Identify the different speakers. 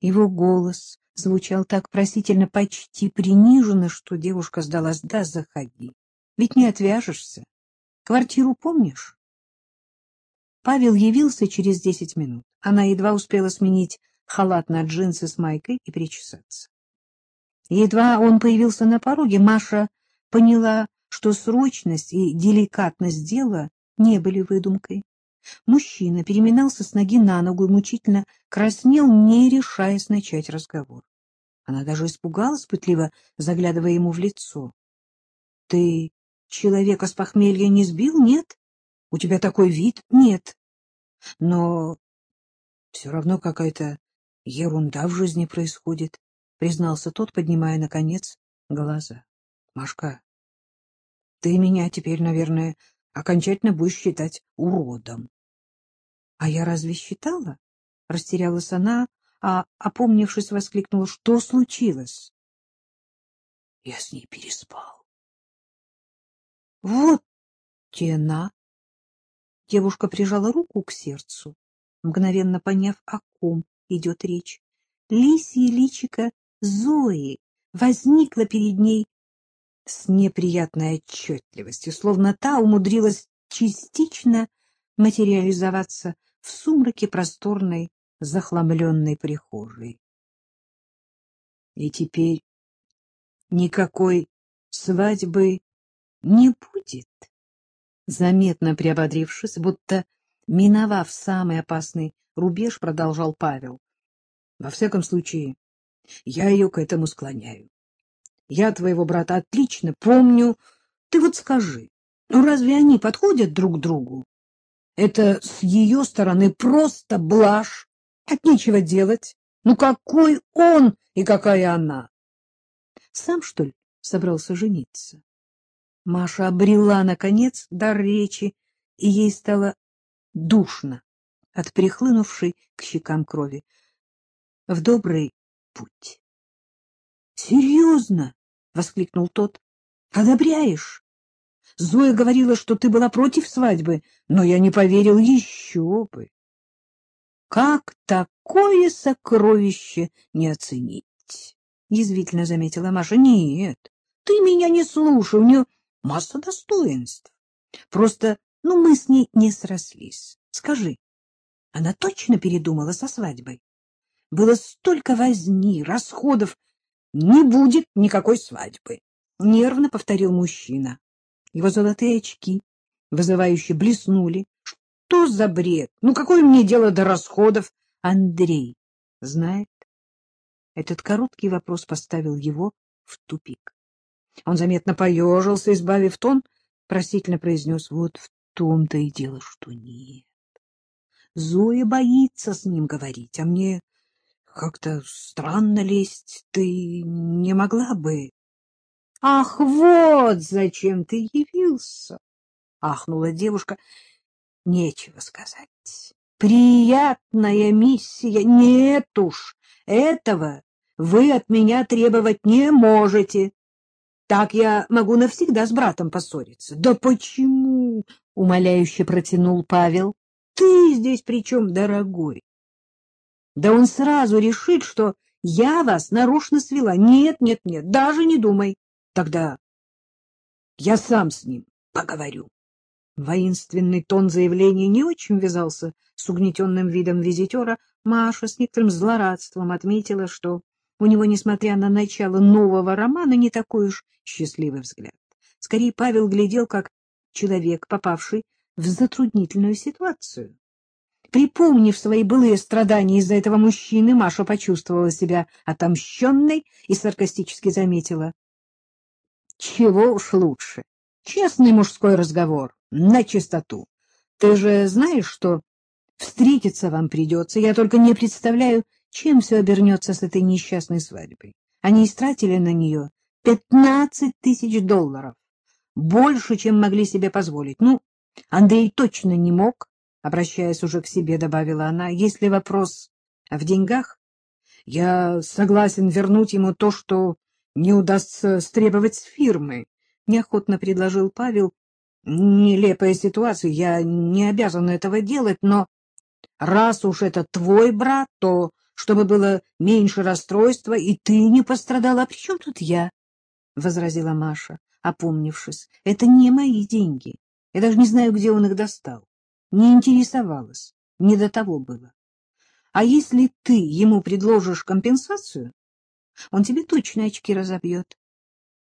Speaker 1: Его голос звучал так просительно, почти приниженно, что девушка сдалась. Да, заходи. Ведь не отвяжешься. Квартиру помнишь? Павел явился через десять минут. Она едва успела сменить халат на джинсы с майкой и причесаться. Едва он появился на пороге, Маша поняла, что срочность и деликатность дела не были выдумкой. Мужчина переминался с ноги на ногу и мучительно краснел, не решаясь начать разговор. Она даже испугалась, пытливо заглядывая ему в лицо. — Ты человека с похмелья не сбил? Нет? У тебя такой вид? Нет. Но все равно какая-то ерунда в жизни происходит, — признался тот, поднимая, наконец, глаза. — Машка, ты меня теперь, наверное, окончательно будешь считать уродом. — А я разве считала? — растерялась она, а, опомнившись, воскликнула. — Что случилось? — Я с ней переспал. — Вот тена! Девушка прижала руку к сердцу, мгновенно поняв, о ком идет речь. Лисье личико Зои возникло перед ней с неприятной отчетливостью, словно та умудрилась частично материализоваться в сумраке просторной захламленной прихожей. И теперь никакой свадьбы не будет. Заметно приободрившись, будто миновав самый опасный рубеж, продолжал Павел. Во всяком случае, я ее к этому склоняю. Я твоего брата отлично помню. Ты вот скажи, ну разве они подходят друг другу? Это с ее стороны просто блажь. От нечего делать. Ну какой он и какая она? Сам, что ли, собрался жениться? Маша обрела, наконец, дар речи, и ей стало душно от прихлынувшей к щекам крови. В добрый путь. — Серьезно? — воскликнул тот. — Одобряешь? Зоя говорила, что ты была против свадьбы, но я не поверил еще бы. Как такое сокровище не оценить? Язвительно заметила Маша. Нет, ты меня не слушай, у нее масса достоинств. Просто, ну, мы с ней не срослись. Скажи, она точно передумала со свадьбой? Было столько возни, расходов. Не будет никакой свадьбы, — нервно повторил мужчина. Его золотые очки вызывающе блеснули. Что за бред? Ну, какое мне дело до расходов? Андрей знает? Этот короткий вопрос поставил его в тупик. Он заметно поежился, избавив тон, просительно произнес, вот в том-то и дело, что нет. Зоя боится с ним говорить, а мне как-то странно лезть. Ты не могла бы... — Ах, вот зачем ты явился! — ахнула девушка. — Нечего сказать. Приятная миссия. Нет уж, этого вы от меня требовать не можете. Так я могу навсегда с братом поссориться. Да почему? — умоляюще протянул Павел. — Ты здесь при чем, дорогой? Да он сразу решит, что я вас нарочно свела. Нет, нет, нет, даже не думай. Тогда я сам с ним поговорю. Воинственный тон заявления не очень вязался с угнетенным видом визитера. Маша с некоторым злорадством отметила, что у него, несмотря на начало нового романа, не такой уж счастливый взгляд. Скорее, Павел глядел как человек, попавший в затруднительную ситуацию. Припомнив свои былые страдания из-за этого мужчины, Маша почувствовала себя отомщенной и саркастически заметила. Чего уж лучше. Честный мужской разговор, на чистоту. Ты же знаешь, что встретиться вам придется. Я только не представляю, чем все обернется с этой несчастной свадьбой. Они истратили на нее пятнадцать тысяч долларов. Больше, чем могли себе позволить. Ну, Андрей точно не мог, обращаясь уже к себе, добавила она. Если вопрос в деньгах, я согласен вернуть ему то, что не удастся стребовать с фирмы, — неохотно предложил Павел. — Нелепая ситуация, я не обязан этого делать, но раз уж это твой брат, то чтобы было меньше расстройства, и ты не пострадала. А при чем тут я? — возразила Маша, опомнившись. — Это не мои деньги. Я даже не знаю, где он их достал. Не интересовалась. Не до того было. А если ты ему предложишь компенсацию, он тебе точно очки разобьет.